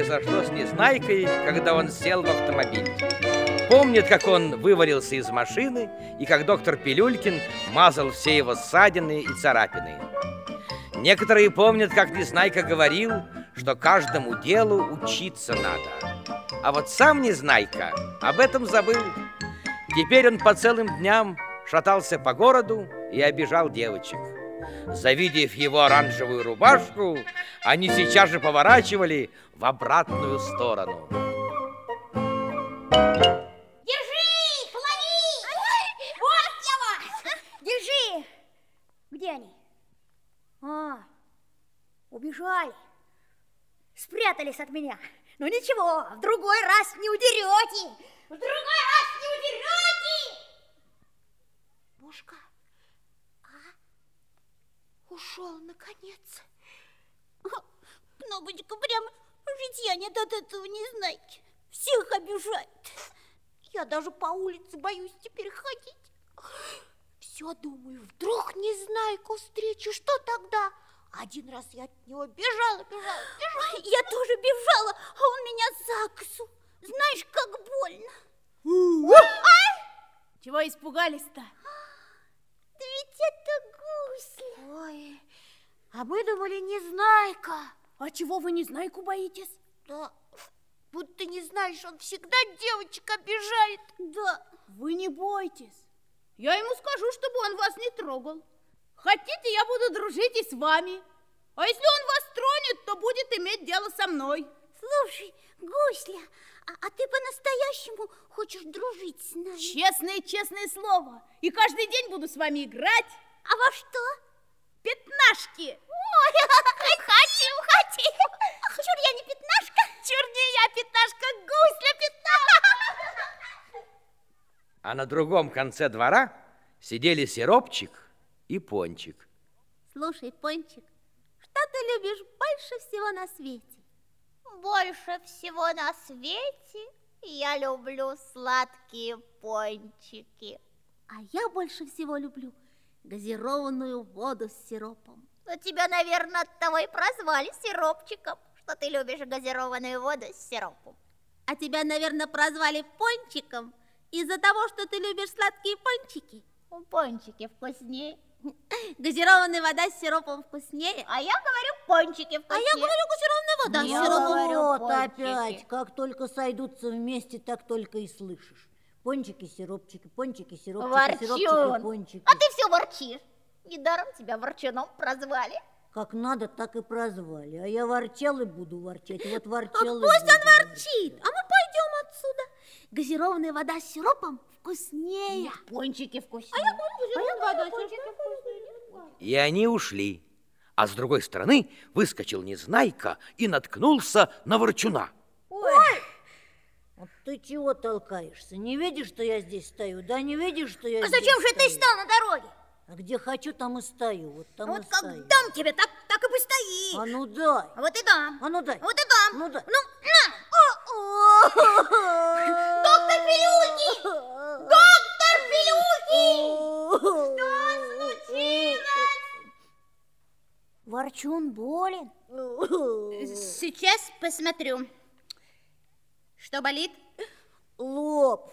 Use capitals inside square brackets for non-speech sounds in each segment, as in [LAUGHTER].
произошло с Незнайкой, когда он сел в автомобиль. Помнят, как он вывалился из машины и как доктор Пилюлькин мазал все его ссадины и царапины. Некоторые помнят, как Незнайка говорил, что каждому делу учиться надо. А вот сам Незнайка об этом забыл. Теперь он по целым дням шатался по городу и обижал девочек. Завидев его оранжевую рубашку, они сейчас же поворачивали в обратную сторону. Держи лови! Вот я вас! Держи! Где они? А, убежали. Спрятались от меня. Ну ничего, в другой раз не удерете. В другой раз не удерете. Мушка, ушел, наконец. Кнопочка, прям житья нет от этого не знать. Всех обижает. Я даже по улице боюсь теперь ходить. Все думаю, вдруг Незнайку встречу, что тогда? Один раз я от него бежала, бежала, бежала. Я тоже бежала, а он меня за косу. Знаешь, как больно. Чего испугались-то? Да ведь это гусь. Ой, а мы думали, Незнайка. А чего вы Незнайку боитесь? Да, будто не знаешь, он всегда девочек обижает. Да, вы не бойтесь. Я ему скажу, чтобы он вас не трогал. Хотите, я буду дружить и с вами. А если он вас тронет, то будет иметь дело со мной. Слушай, Гусля, а, а ты по-настоящему хочешь дружить с нами? Честное, честное слово. И каждый день буду с вами играть. А во что? Пятнашки. Ой, [LAUGHS] хотим, хотим. Чур я не пятнашка. Чур не я пятнашка, Гусля пятнашка. А на другом конце двора сидели Сиропчик и Пончик. Слушай, Пончик, что ты любишь больше всего на свете? Больше всего на свете я люблю сладкие пончики. А я больше всего люблю газированную воду с сиропом. Но тебя, наверное, от того и прозвали сиропчиком, что ты любишь газированную воду с сиропом. А тебя, наверное, прозвали пончиком из-за того, что ты любишь сладкие пончики. Пончики вкуснее. [LAUGHS] Газированная вода с сиропом вкуснее. А я говорю пончики вкуснее. А я говорю газированная вода Я с сиропом. говорю Вот пончики. опять, как только сойдутся вместе, так только и слышишь. Пончики, сиропчики, пончики, сиропчики, сиропчики, Ворчун. пончики. А ты все ворчишь. Недаром тебя ворчуном прозвали. Как надо, так и прозвали. А я ворчал и буду ворчать. Вот ворчал и Пусть буду он ворчит, а мы пойдем отсюда. Газированная вода с сиропом вкуснее. Пончики вкуснее. А я говорю, газированная вода с сиропом вкуснее. И они ушли. А с другой стороны выскочил Незнайка и наткнулся на Ворчуна. Ты чего толкаешься? Не видишь, что я здесь стою? Да не видишь, что я А здесь зачем же ты стою? стал на дороге? А где хочу, там и стою. Вот там Вот и как стою. дам тебе, так, так и постоишь. А ну дай. А вот и дам. А ну дай. Вот и дам. Ну дай. Ну, на. Доктор Пилюльки! Доктор Пилюльки! Что случилось? Ворчун болен. Сейчас посмотрю. Что болит? Лоб.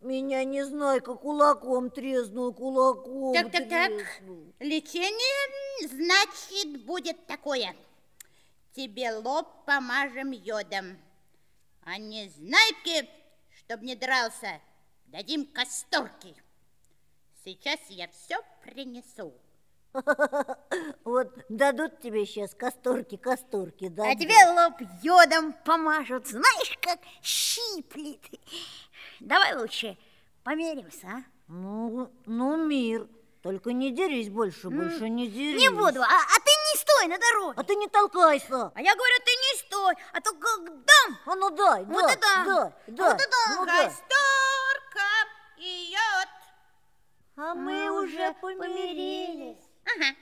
Меня не знаю, как кулаком треснул, кулаком Так, так, так. треснул. Лечение, значит, будет такое. Тебе лоб помажем йодом. А не знайки, чтоб не дрался, дадим касторки. Сейчас я все принесу. [LAUGHS] Вот дадут тебе сейчас касторки, касторки, да? А тебе лоб йодом помажут. Знаешь, как щиплет. Давай лучше померимся, а? Ну, ну, мир. Только не дерись больше, больше не дерись. Не буду, а, а ты не стой на дороге. А ты не толкайся. А я говорю, ты не стой, а то как дам. А ну дай, Вот дай, это да. дай, дай. Вот это ну дай. Касторка и йод. А мы уже помирились. Ага.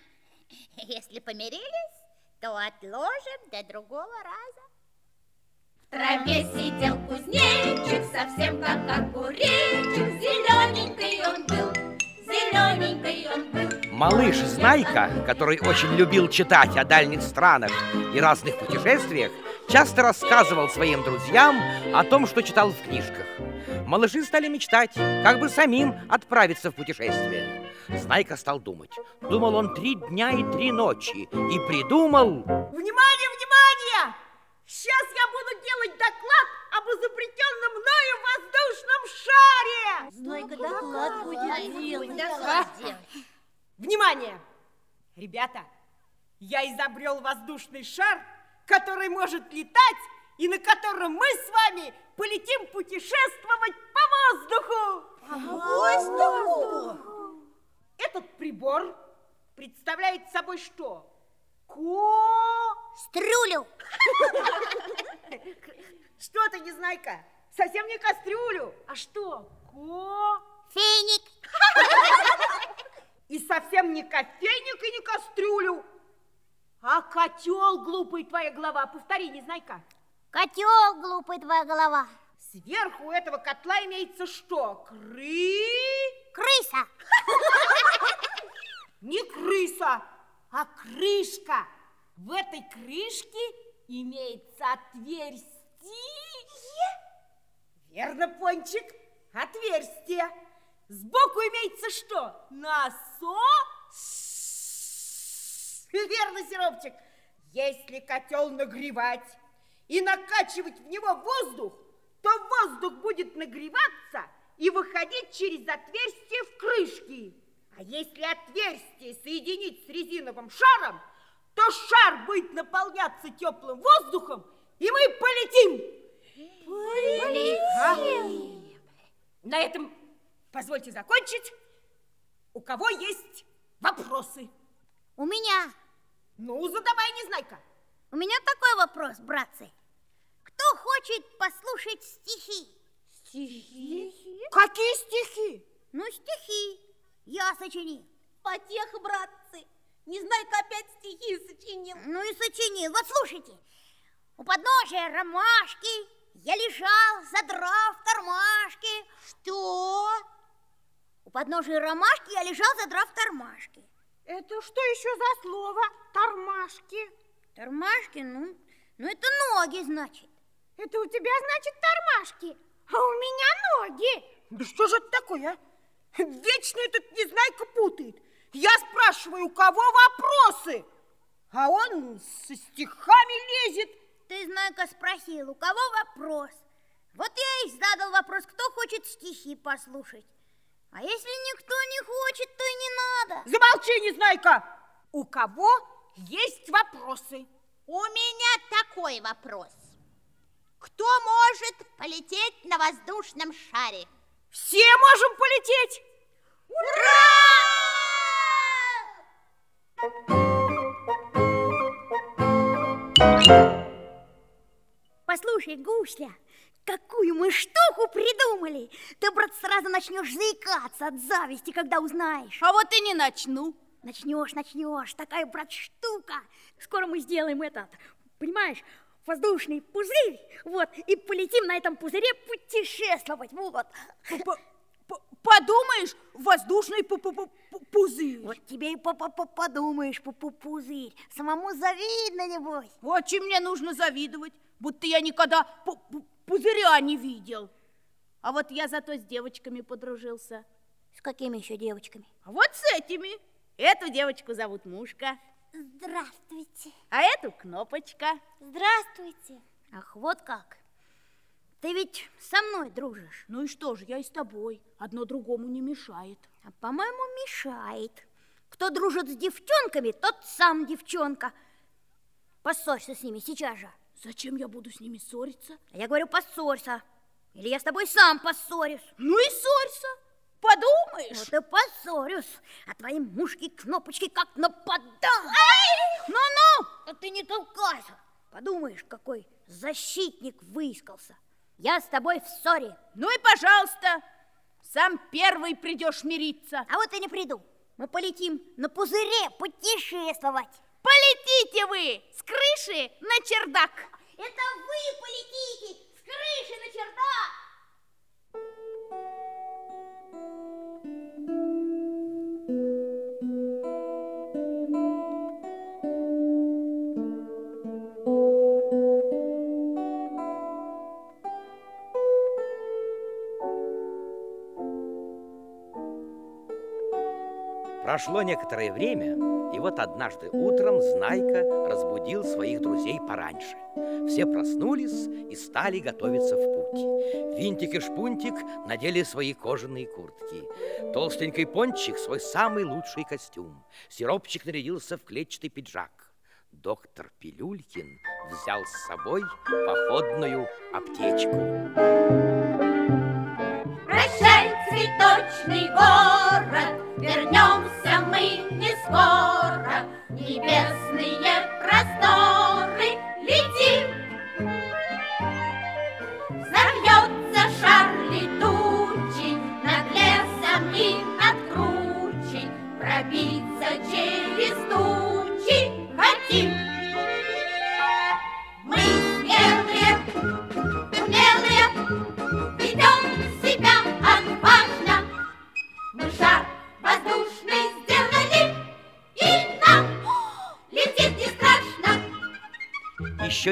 [LAUGHS] Если помирились, то отложим до другого раза. В траве сидел кузнечик, совсем как огуречек, Зелененький он был, зелененький зелененький он был. Малыш Знайка, который очень любил читать о дальних странах и разных путешествиях, часто рассказывал своим друзьям о том, что читал в книжках. Малыши стали мечтать, как бы самим отправиться в путешествие. Знайка стал думать. Думал он три дня и три ночи и придумал... Внимание, внимание! Сейчас я буду делать доклад об изобретенном мною воздушном шаре! Знайка доклад будет делать. Внимание! Ребята, я изобрел воздушный шар, который может летать и на котором мы с вами полетим путешествовать по воздуху! По воздуху? Этот прибор представляет собой что? Ко... Стрюлю. [LAUGHS] Что ты, Незнайка? Совсем не кастрюлю. А что? Ко... Феник. [LAUGHS] И совсем не кофейник и не кастрюлю, а котел, глупый твоя голова. Повтори, Незнайка. Котел, глупый твоя голова. Сверху этого котла имеется что? Кры... Крыса. [LAUGHS] Не крыса, а крышка. В этой крышке имеется отверстие. Верно, Пончик, отверстие. Сбоку имеется что? Насос. Верно, Сиропчик. Если котел нагревать и накачивать в него воздух, то воздух будет нагреваться и выходить через отверстие в крышке. А если отверстие соединить с резиновым шаром, то шар будет наполняться теплым воздухом, и мы полетим. Полетим. На этом позвольте закончить. У кого есть вопросы? У меня. Ну, задавай, Незнайка. У меня такой вопрос, братцы. Кто хочет послушать стихи? Стихи? Какие стихи? Ну, стихи. Я сочинил. Потеха, братцы. Незнайка опять стихи сочинил. Ну и сочинил. Вот слушайте. У подножия ромашки я лежал, задрав тормашки. Что? У подножия ромашки я лежал, задрав тормашки. Это что еще за слово? Тормашки. Тормашки, ну, ну это ноги, значит. Это у тебя, значит, тормашки, а у меня ноги. Да что же это такое, а? Вечно этот Незнайка путает. Я спрашиваю, у кого вопросы? А он со стихами лезет. Ты, Знайка, спросил, у кого вопрос? Вот я и задал вопрос, кто хочет стихи послушать. А если никто не хочет, то и не надо. Замолчи, Незнайка! У кого есть вопросы? У меня такой вопрос. Кто может полететь на воздушном шаре? Все можем полететь! Послушай, Гусля, какую мы штуку придумали. Ты, брат, сразу начнешь заикаться от зависти, когда узнаешь. А вот и не начну. Начнешь, начнешь. Такая, брат, штука. Скоро мы сделаем этот, понимаешь, воздушный пузырь, вот, и полетим на этом пузыре путешествовать, вот. Подумаешь, воздушный пу -пу -пу пузырь. Вот тебе и по -по -по подумаешь, пу -пу пузырь. Самому завидно, небось. Вот чем мне нужно завидовать, будто я никогда пузыря не видел. А вот я зато с девочками подружился. С какими еще девочками? А вот с этими. Эту девочку зовут Мушка. Здравствуйте. А эту Кнопочка. Здравствуйте. Ах, вот как. Ты ведь со мной дружишь. Ну и что же, я и с тобой. Одно другому не мешает. А по-моему, мешает. Кто дружит с девчонками, тот сам девчонка. Поссорься с ними сейчас же. Зачем я буду с ними ссориться? А я говорю, поссорься. Или я с тобой сам поссорюсь. Ну и ссорься. Подумаешь. Вот и поссорюсь. А твои мушки кнопочки как нападал. Ну-ну, а ты не толкайся. Подумаешь, какой защитник выискался. Я с тобой в ссоре. Ну и пожалуйста, сам первый придешь мириться. А вот и не приду. Мы полетим на пузыре путешествовать. Полетите вы с крыши на чердак! Это вы полетите с крыши на чердак! Прошло некоторое время, и вот однажды утром Знайка разбудил своих друзей пораньше. Все проснулись и стали готовиться в путь. Винтик и Шпунтик надели свои кожаные куртки. Толстенький Пончик свой самый лучший костюм. Сиропчик нарядился в клетчатый пиджак. Доктор Пилюлькин взял с собой походную аптечку. Цветочный город, вернемся мы не скоро. Небесные просторы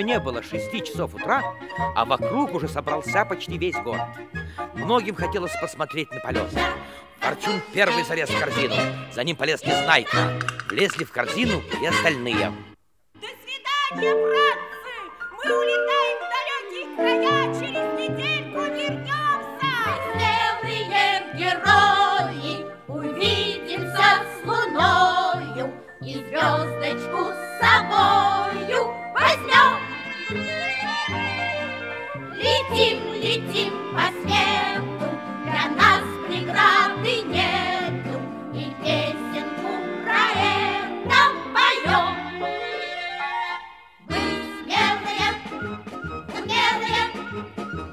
Еще не было шести часов утра, а вокруг уже собрался почти весь город. Многим хотелось посмотреть на полет. Ворчун первый залез в корзину, за ним полез Незнайка. Влезли в корзину и остальные. До свидания, братцы! Мы улетаем Летим по свету, для нас преграды нету, и песенку про это поем. Мы смелые, умелые,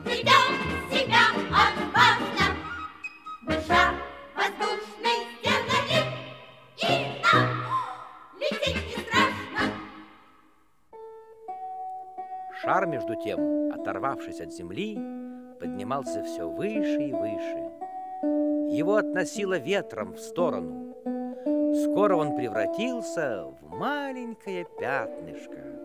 ведем себя отважно. Шар воздушный сделали, и нам лететь не страшно. Шар, между тем, оторвавшись от земли, поднимался все выше и выше. Его относило ветром в сторону. Скоро он превратился в маленькое пятнышко.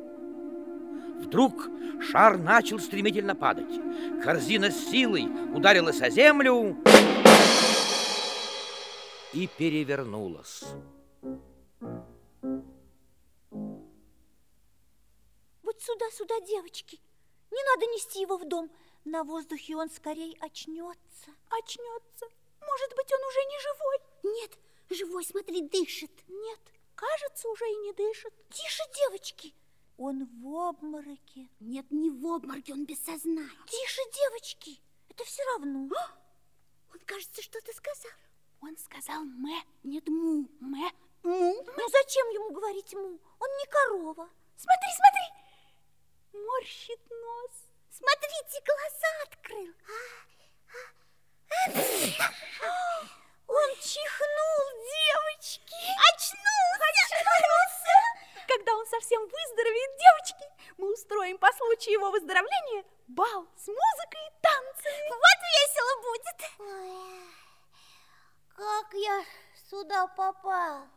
Вдруг шар начал стремительно падать. Корзина с силой ударилась о землю и перевернулась. Вот сюда, сюда, девочки. Не надо нести его в дом. На воздухе он скорее очнется. Очнется. Может быть, он уже не живой? Нет, живой, смотри, дышит. Нет, кажется, уже и не дышит. Тише, девочки. Он в обмороке. Нет, не в обмороке, он без сознания. Тише, девочки. Это все равно. Он, кажется, что-то сказал. Он сказал «мэ». Нет, му. Мэ. Му? Ну зачем ему говорить му? Он не корова. Смотри, смотри. Морщит нос. Смотрите, глаза открыл. Он чихнул, девочки. Очнулся! Очнулся! Когда он совсем выздоровеет, девочки, мы устроим по случаю его выздоровления бал с музыкой и танцами. Вот весело будет. Как я сюда попал?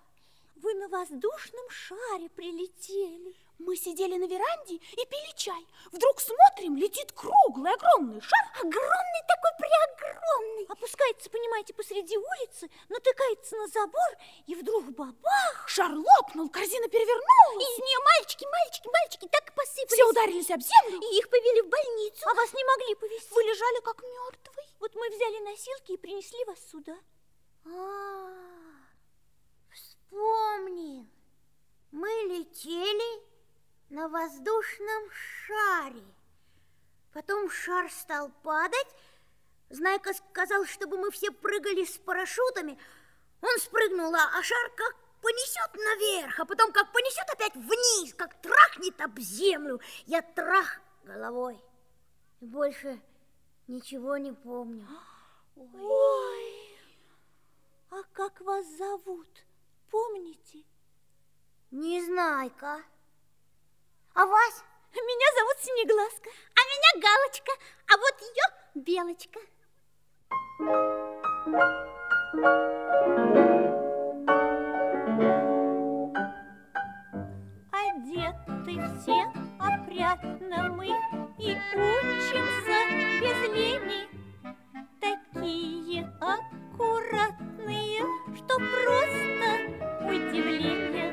Вы на воздушном шаре прилетели. Мы сидели на веранде и пили чай. Вдруг смотрим, летит круглый, огромный шар. Огромный такой, преогромный. Опускается, понимаете, посреди улицы, натыкается на забор, и вдруг бабах. Шар лопнул, корзина перевернулась. Из нее мальчики, мальчики, мальчики так и посыпались. Все ударились об землю. И их повели в больницу. А вас не могли повезти. Вы лежали как мертвый. Вот мы взяли носилки и принесли вас сюда. А, вспомнил. Мы летели на воздушном шаре. Потом шар стал падать. Знайка сказал, чтобы мы все прыгали с парашютами. Он спрыгнул, а шар как понесет наверх, а потом как понесет опять вниз, как трахнет об землю. Я трах головой. И больше ничего не помню. Ой, а как вас зовут? Помните? Незнайка. А вас? Меня зовут Синеглазка. А меня Галочка. А вот ее Белочка. Одеты все опрятно мы и учимся без лени. Такие аккуратные, что просто удивление.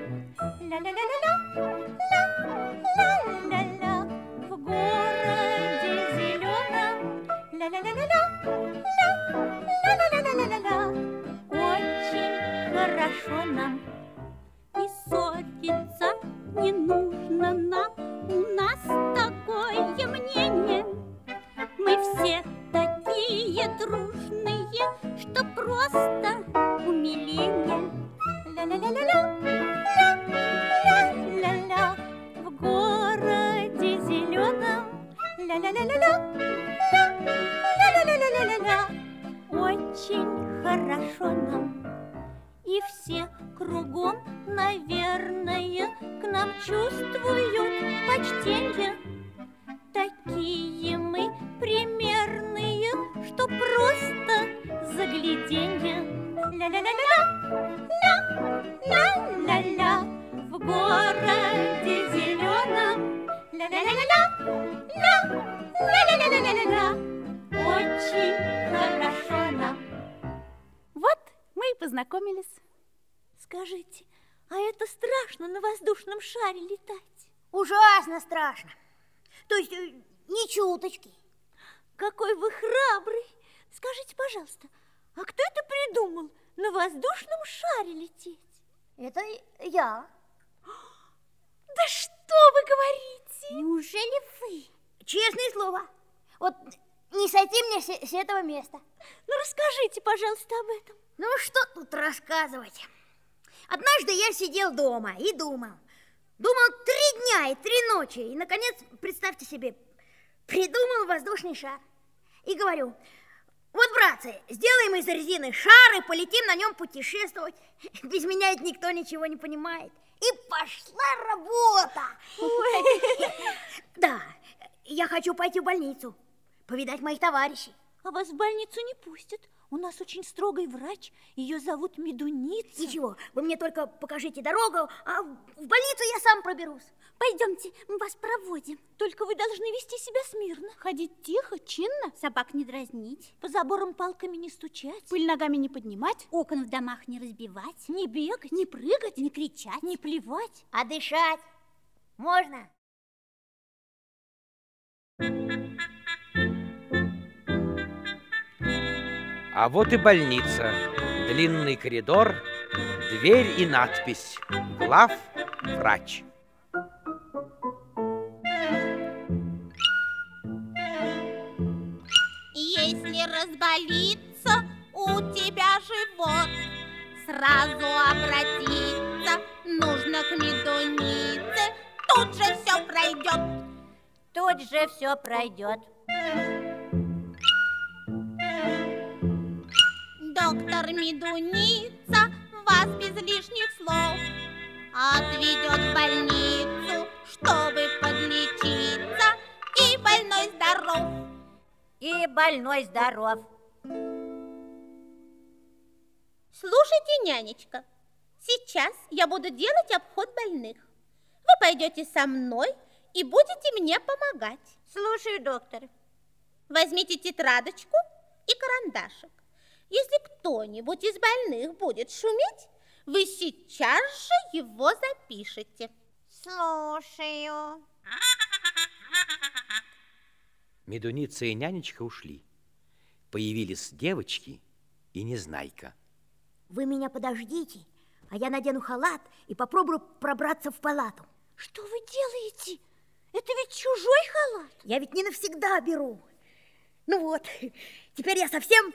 Ля-ля-ля-ля-ля. Ла-ла-ла-ла-ла-ла-ла-ла-ла-ла-ла. Очень хорошо нам, и ссориться не нужно нам. Воздушном шаре лететь? Это я. [GASPS] Да что вы говорите? Неужели вы? Честное слово. Вот не сойти мне с, с этого места. Ну, расскажите, пожалуйста, об этом. Ну, что тут рассказывать? Однажды я сидел дома и думал. Думал три дня и три ночи. И, наконец, представьте себе, придумал воздушный шар. И говорю, вот, братцы, сделаем из резины шар и полетим на нем путешествовать. [LAUGHS] Без меня ведь никто ничего не понимает. И пошла работа. [LAUGHS] Да, я хочу пойти в больницу, повидать моих товарищей. А вас в больницу не пустят. У нас очень строгий врач. Ее зовут Медуница. Ничего, вы мне только покажите дорогу, а в больницу я сам проберусь. Пойдемте, мы вас проводим. Только вы должны вести себя смирно. Ходить тихо, чинно, Собак не дразнить. По заборам палками не стучать. пыль ногами не поднимать, Окон в домах не разбивать. не бегать, Не прыгать, не кричать, не плевать. А дышать можно? А вот и больница. Длинный коридор, дверь и надпись «Глав врач». Если разболится у тебя живот, Сразу обратиться нужно к медунице, Тут же все пройдет. Тут же все пройдет. Доктор Медуница вас без лишних слов Отведет в больницу, чтобы подлечиться И больной здоров И больной здоров. Слушайте, нянечка, сейчас я буду делать обход больных. Вы пойдете со мной и будете мне помогать. Слушаю, доктор. Возьмите тетрадочку и карандашик. Если кто-нибудь из больных будет шуметь, вы сейчас же его запишете. Слушаю. Медуница и нянечка ушли. Появились девочки и Незнайка. Вы меня подождите, а я надену халат и попробую пробраться в палату. Что вы делаете? Это ведь чужой халат. Я ведь не навсегда беру. Ну вот, теперь я совсем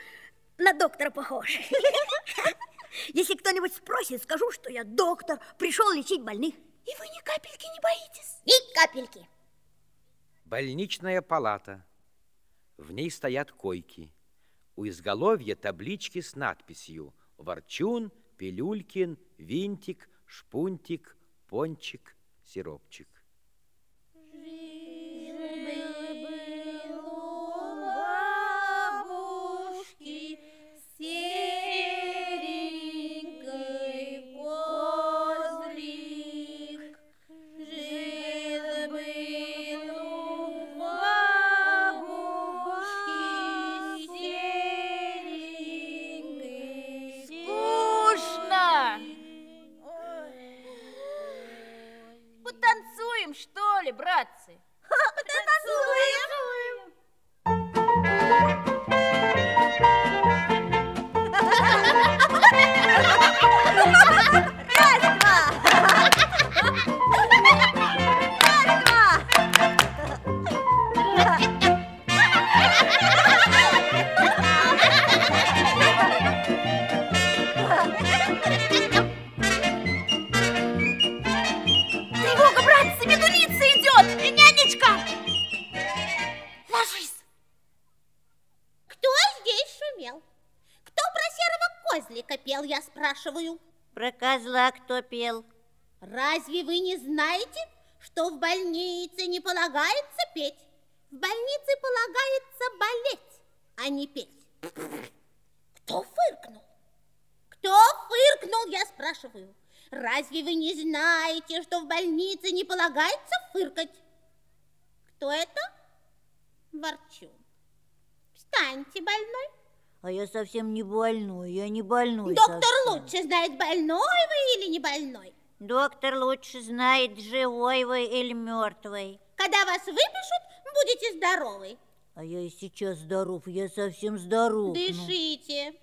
на доктора похож. [LAUGHS] Если кто-нибудь спросит, скажу, что я доктор, пришел лечить больных. И вы ни капельки не боитесь? Ни капельки. Больничная палата. В ней стоят койки. У изголовья таблички с надписью «Ворчун», «Пилюлькин», «Винтик», «Шпунтик», «Пончик», «Сиропчик». Что ли, братцы? Полагается петь? В больнице полагается болеть, а не петь. Кто фыркнул? Кто фыркнул, я спрашиваю. Разве вы не знаете, что в больнице не полагается фыркать? Кто это? Ворчун. Встаньте, больной. А я совсем не больной, я не больной Доктор совсем. лучше знает, больной вы или не больной. Доктор лучше знает, живой вы или мертвый. Когда вас выпишут, будете здоровы. А я и сейчас здоров, я совсем здоров. ну. Дышите.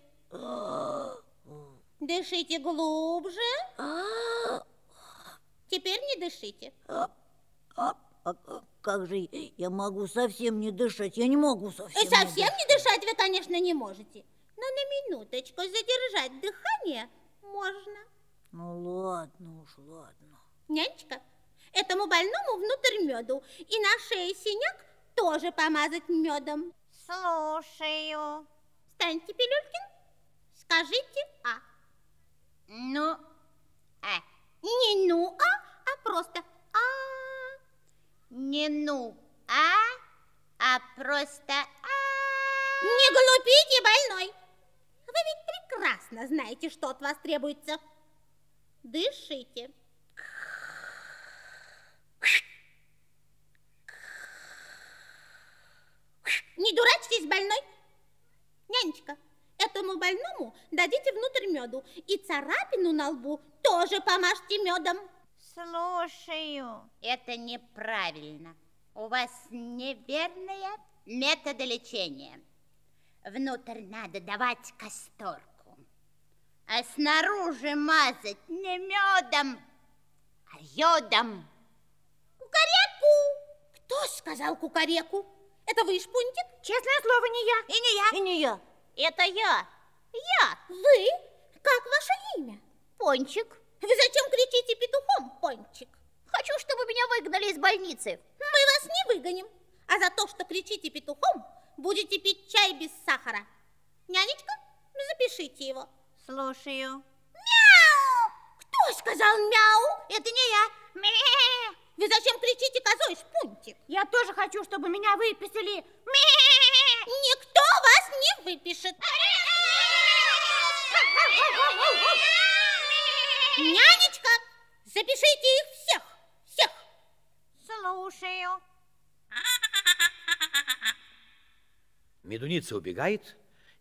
Дышите глубже. Теперь не дышите. А, а как же я могу совсем не дышать? Я не могу совсем. И совсем не дышать вы, конечно, не можете. Но на минуточку задержать дыхание можно. Ну ладно уж, ладно. Нянечка, этому больному внутрь меду. И на шее синяк тоже помазать медом. Слушаю. Встаньте, Пилюлькин. Скажите «а». Ну, а, Не «ну», «а», а просто «а». не ну, а, а просто а. Не глупите, больной. Вы ведь прекрасно знаете, что от вас требуется. Дышите. Не дурачьтесь, больной. Нянечка, этому больному дадите внутрь меду и царапину на лбу тоже помажьте медом. Слушаю. Это неправильно. У вас неверные методы лечения. Внутрь надо давать касторку, а снаружи мазать не медом, а йодом. Кукареку! Кто сказал кукареку? Это вы, Шпунтик? Честное слово, не я. И не я, И не я. это я. Я, Вы? Как ваше имя? Пончик. Вы зачем кричите петухом, Пончик? Хочу, чтобы меня выгнали из больницы. Мы вас не выгоним. А за то, что кричите петухом, будете пить чай без сахара. Нянечка, запишите его. Слушаю. Мяу! Кто сказал мяу? Это не я. Ме. Вы зачем кричите козой, Шпунтик? Я тоже хочу, чтобы меня выписали. Никто вас не выпишет. Нянечка, запишите их всех, всех. Слушаю. Медуница убегает,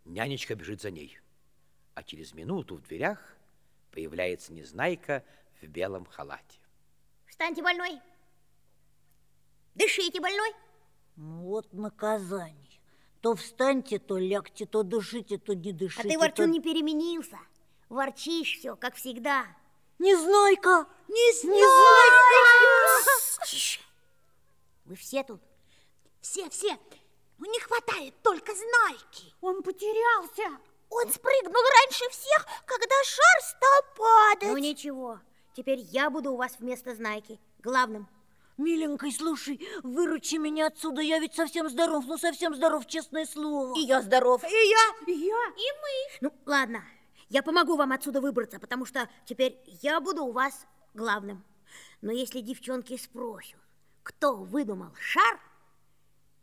нянечка бежит за ней. А через минуту в дверях появляется Незнайка в белом халате. Встаньте, больной. Дышите, больной. Ну вот наказание. То встаньте, то лягте, то дышите, то не А дышите. ты, Ворчун, то- не переменился. Ворчишь все, как всегда. Незнайка! Тише. Вы все тут? Все, все. Ну, не хватает только знайки. Он потерялся. Он спрыгнул раньше всех, когда шар стал падать. Ну ничего, теперь я буду у вас вместо Знайки, главным. Миленький, слушай, выручи меня отсюда, я ведь совсем здоров, ну совсем здоров, честное слово. И я здоров. И я. И я. И мы. Ну, ладно, я помогу вам отсюда выбраться, потому что теперь я буду у вас главным. Но если девчонки спросят, кто выдумал шар,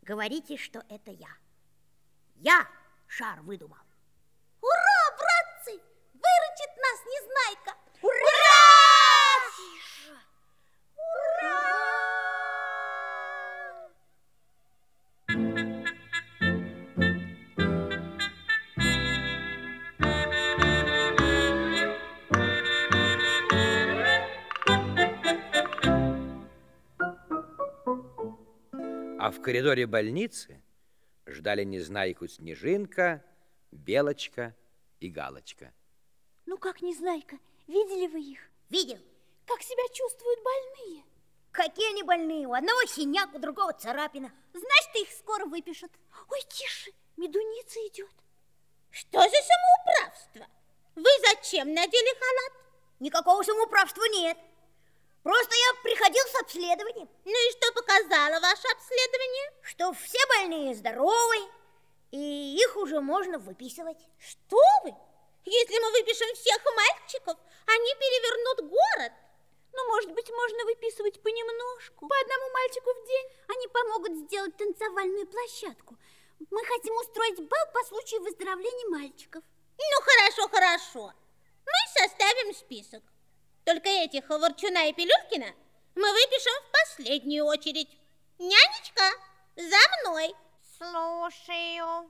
говорите, что это я. Я шар выдумал. Ура, братцы! Выручит нас Незнайка! В коридоре больницы ждали Незнайку Снежинка, Белочка и Галочка. Ну как, Незнайка, видели вы их? Видел? Как себя чувствуют больные? Какие они больные? У одного синяк, у другого царапина. Значит, их скоро выпишут. Ой, тише, медуница идет. Что за самоуправство? Вы зачем надели халат? Никакого самоуправства нет. Просто я приходил с обследованием, Ну и что показало ваше обследование? что все больные здоровы, и их уже можно выписывать. Что вы? Если мы выпишем всех мальчиков, они перевернут город. Ну, может быть, можно выписывать понемножку. По одному мальчику в день. Они помогут сделать танцевальную площадку. Мы хотим устроить бал по случаю выздоровления мальчиков. Ну, хорошо, хорошо. Мы составим список. Только этих Ворчуна и Пилюлькина мы выпишем в последнюю очередь. Нянечка, за мной. Слушаю.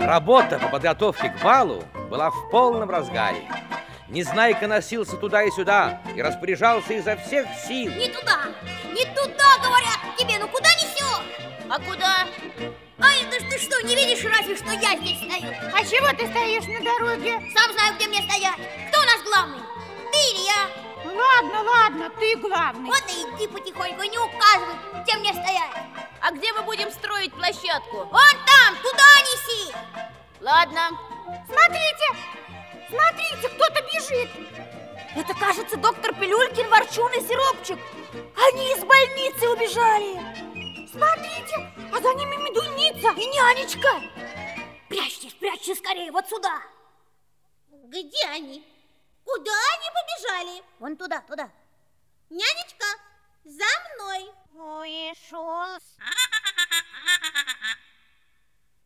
Работа по подготовке к балу была в полном разгаре. Незнайка носился туда и сюда и распоряжался изо всех сил. Не туда, не туда, говорят тебе, ну куда несешь? А куда? А это ж ты что, не видишь разве, что я здесь стою? А чего ты стоишь на дороге? Сам знаю, где мне стоять. Кто у нас главный? Ты или я? Ладно, ладно, ты главный. Вот и иди потихоньку, не указывай, где мне стоять. А где мы будем строить площадку? Вон там, туда неси. Ладно. Смотрите, смотрите, кто-то бежит. Это, кажется, доктор Пилюлькин, Ворчун и Сиропчик. Они из больницы убежали. Смотрите, а за ними медуница и нянечка. Прячьтесь, прячьтесь скорее, вот сюда. Где они? Куда они побежали? Вон туда, туда. Нянечка, за мной. Ушел.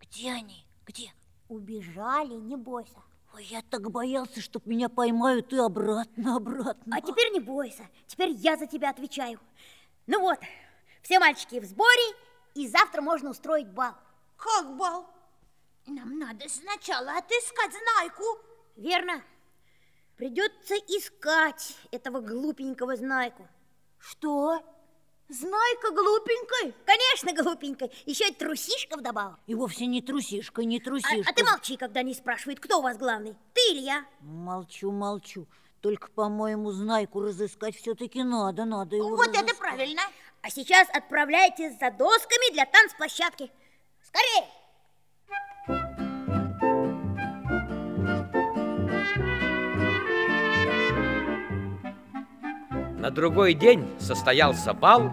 Где они? Где? Убежали, не бойся. Ой, я так боялся, чтоб меня поймают и обратно, обратно. А теперь не бойся. Теперь я за тебя отвечаю. Ну вот, все мальчики в сборе, и завтра можно устроить бал. Как бал? Нам надо сначала отыскать Знайку. Верно. Придется искать этого глупенького Знайку. Что? Знайка глупенькой? Конечно, глупенькой. Еще и трусишка вдобавок. И вовсе не трусишка, не А, трусишка. а ты молчи, когда не спрашивает, кто у вас главный. Ты или я? Молчу, молчу. Только, по-моему, Знайку разыскать все-таки надо, надо его Вот это разыскать. правильно. А сейчас отправляйтесь за досками для танцплощадки. Скорее! На другой день состоялся бал,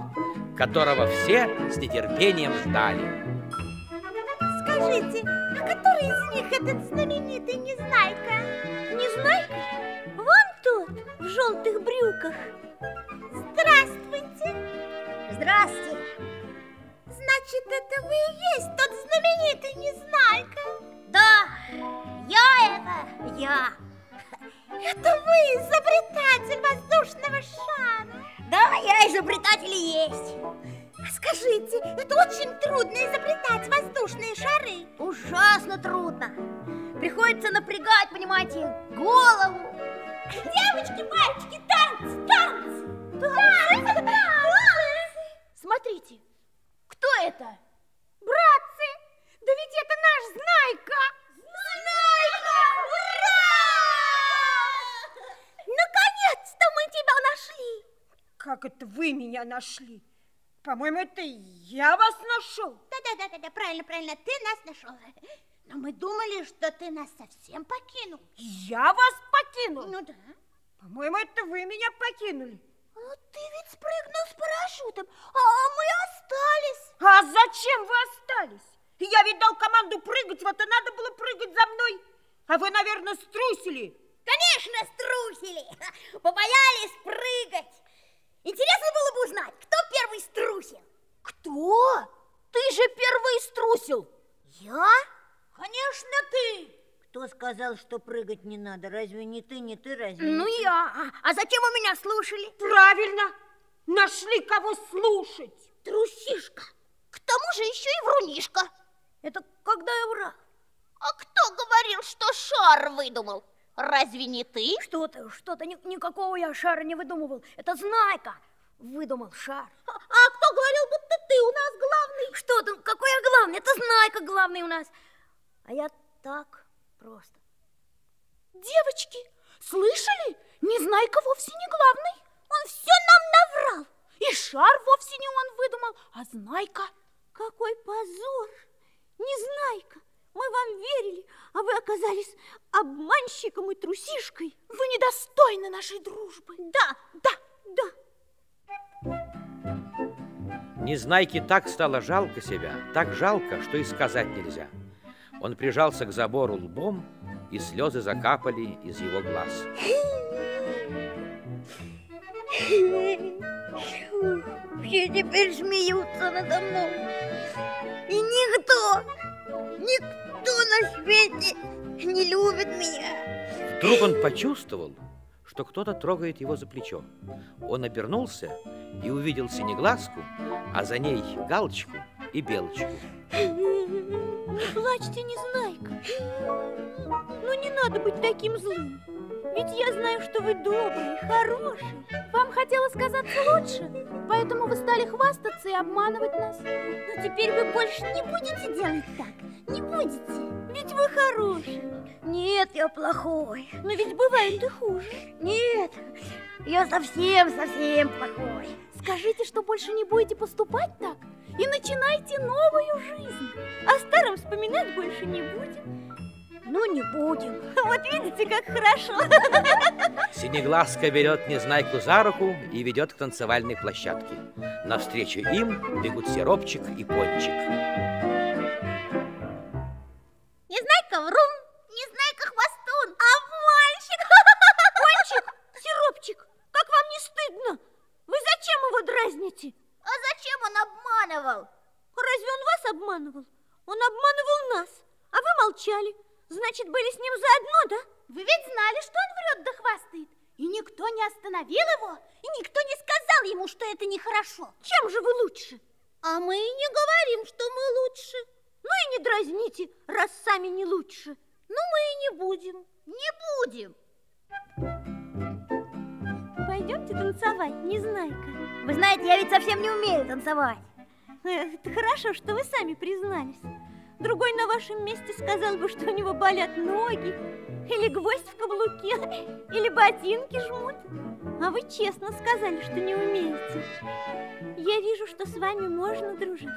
которого все с нетерпением ждали. Скажите, а который из них этот знаменитый Незнайка? Незнайка? Вон тот, в желтых брюках. Здравствуйте. Здрасте. Значит, это вы и есть тот знаменитый Незнайка. Да, я это, я. Это вы, изобретатель воздушного шара. Да, я изобретатель и есть. А Скажите, это очень трудно изобретать воздушные шары. Ужасно трудно. Приходится напрягать, понимаете, голову. Девочки, мальчики, танцы, танцы! Танцы, танцы! Смотрите, кто это? Братцы, да ведь это наш Знайка! Знайка! Ура! Наконец-то мы тебя нашли! Как это вы меня нашли? По-моему, это я вас нашел. Да-да-да, правильно, правильно, ты нас нашел. Но мы думали, что ты нас совсем покинул. Я вас покинул. Ну да. По-моему, это вы меня покинули. Ну ты ведь спрыгнул с парашютом, а мы остались. А зачем вы остались? Я ведь дал команду прыгать, вот и надо было прыгать за мной. А вы, наверное, струсили. Конечно, струсили. [LAUGHS] Побоялись прыгать. Интересно было бы узнать, кто первый струсил. Кто? Ты же первый струсил. Я? Конечно, ты. Кто сказал, что прыгать не надо? Разве не ты, не ты, разве Ну не ты? я. А, а зачем вы меня слушали? Правильно. Нашли кого слушать. Трусишка. К тому же еще и врунишка. Это когда я враг? А кто говорил, что шар выдумал? Разве не ты? Что-то, что-то, ни- никакого я шара не выдумывал. Это Знайка выдумал шар. А кто говорил, будто ты у нас главный? Что ты, какой я главный? Это Знайка главный у нас. А я так просто. Девочки, слышали? Незнайка вовсе не главный. Он все нам наврал. И шар вовсе не он выдумал, а Знайка. Какой позор! Незнайка, мы вам верили, а вы оказались обманщиком и трусишкой. Вы недостойны нашей дружбы. Да, да, да. Незнайке так стало жалко себя, так жалко, что и сказать нельзя. Он прижался к забору лбом, и слезы закапали из его глаз. Все теперь смеются надо мной. И никто, никто на свете не любит меня. Вдруг он почувствовал, что кто-то трогает его за плечо. Он обернулся и увидел синеглазку, а за ней галочку и белочку. Не плачьте, Незнайка. Ну, не надо быть таким злым. Ведь я знаю, что вы добрый, хороший. Вам хотелось казаться лучше, поэтому вы стали хвастаться и обманывать нас. Но теперь вы больше не будете делать так. Не будете. Ведь вы хороший. Нет, я плохой. Но ведь бывает и хуже. Нет, я совсем-совсем плохой. Скажите, что больше не будете поступать так и начинайте новую жизнь. О старом вспоминать больше не будем. Ну, не будем. [LAUGHS] Вот видите, как хорошо. Синеглазка берет Незнайку за руку и ведет к танцевальной площадке. Навстречу им бегут Сиропчик и Пончик. Обманывал? Разве он вас обманывал? Он обманывал нас, а вы молчали. Значит, были с ним заодно, да? Вы ведь знали, что он врет да хвастает. И никто не остановил его, и никто не сказал ему, что это нехорошо. Чем же вы лучше? А мы и не говорим, что мы лучше. Ну и не дразните, раз сами не лучше. Ну мы и не будем. Не будем. Пойдемте танцевать, Незнайка. Вы знаете, я ведь совсем не умею танцевать. [LAUGHS] Это хорошо, что вы сами признались. Другой на вашем месте сказал бы, что у него болят ноги, или гвоздь в каблуке, [LAUGHS] или ботинки жмут. А вы честно сказали, что не умеете. Я вижу, что с вами можно дружить.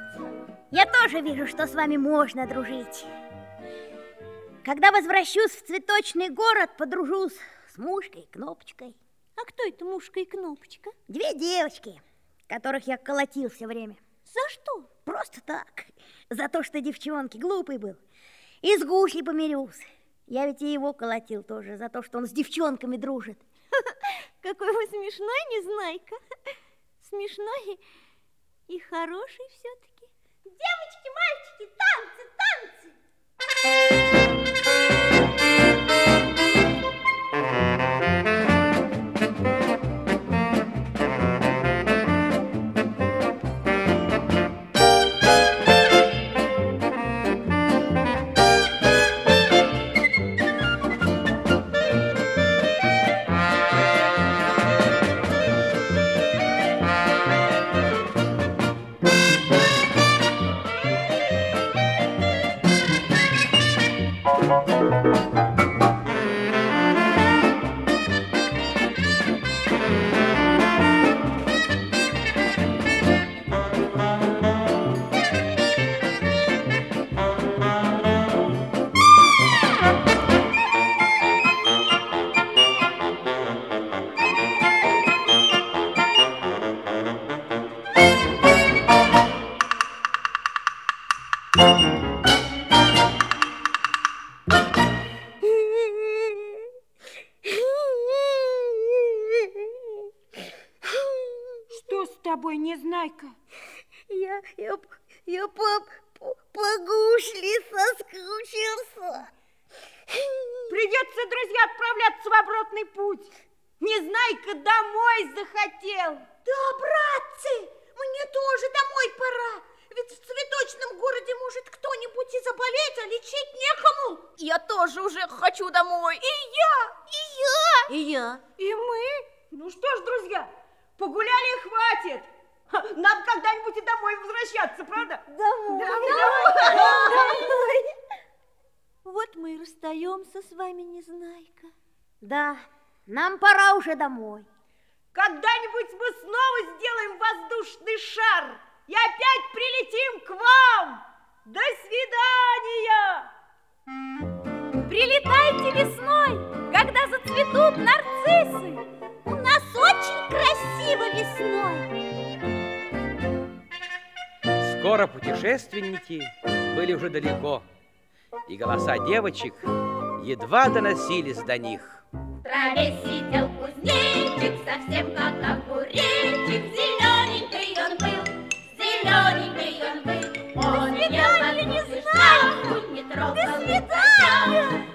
Я тоже вижу, что с вами можно дружить. Когда возвращусь в цветочный город, подружусь с мушкой и кнопочкой. А кто это мушка и кнопочка? Две девочки, которых я колотил все время. За что? Просто так. За то, что девчонки глупый был. И с гусей помирился. Я ведь и его колотил тоже за то, что он с девчонками дружит. [LAUGHS] Какой вы смешной, Незнайка. Смешной и хороший все-таки. Девочки, мальчики, танцы, танцы! Погуляли и хватит. Нам когда-нибудь и домой возвращаться, правда? Домой. Домой. Вот мы и расстаемся с вами, Незнайка. Да, нам пора уже домой. Когда-нибудь мы снова сделаем воздушный шар и опять прилетим к вам. До свидания! Прилетайте весной, когда зацветут нарциссы. У нас очень красиво весной. Скоро путешественники были уже далеко, и голоса девочек едва доносились до них. В траве сидел кузнечик, совсем как огуречек, зелененький он был, зелененький он был. Он одну лишь травку, не трогал До свидания!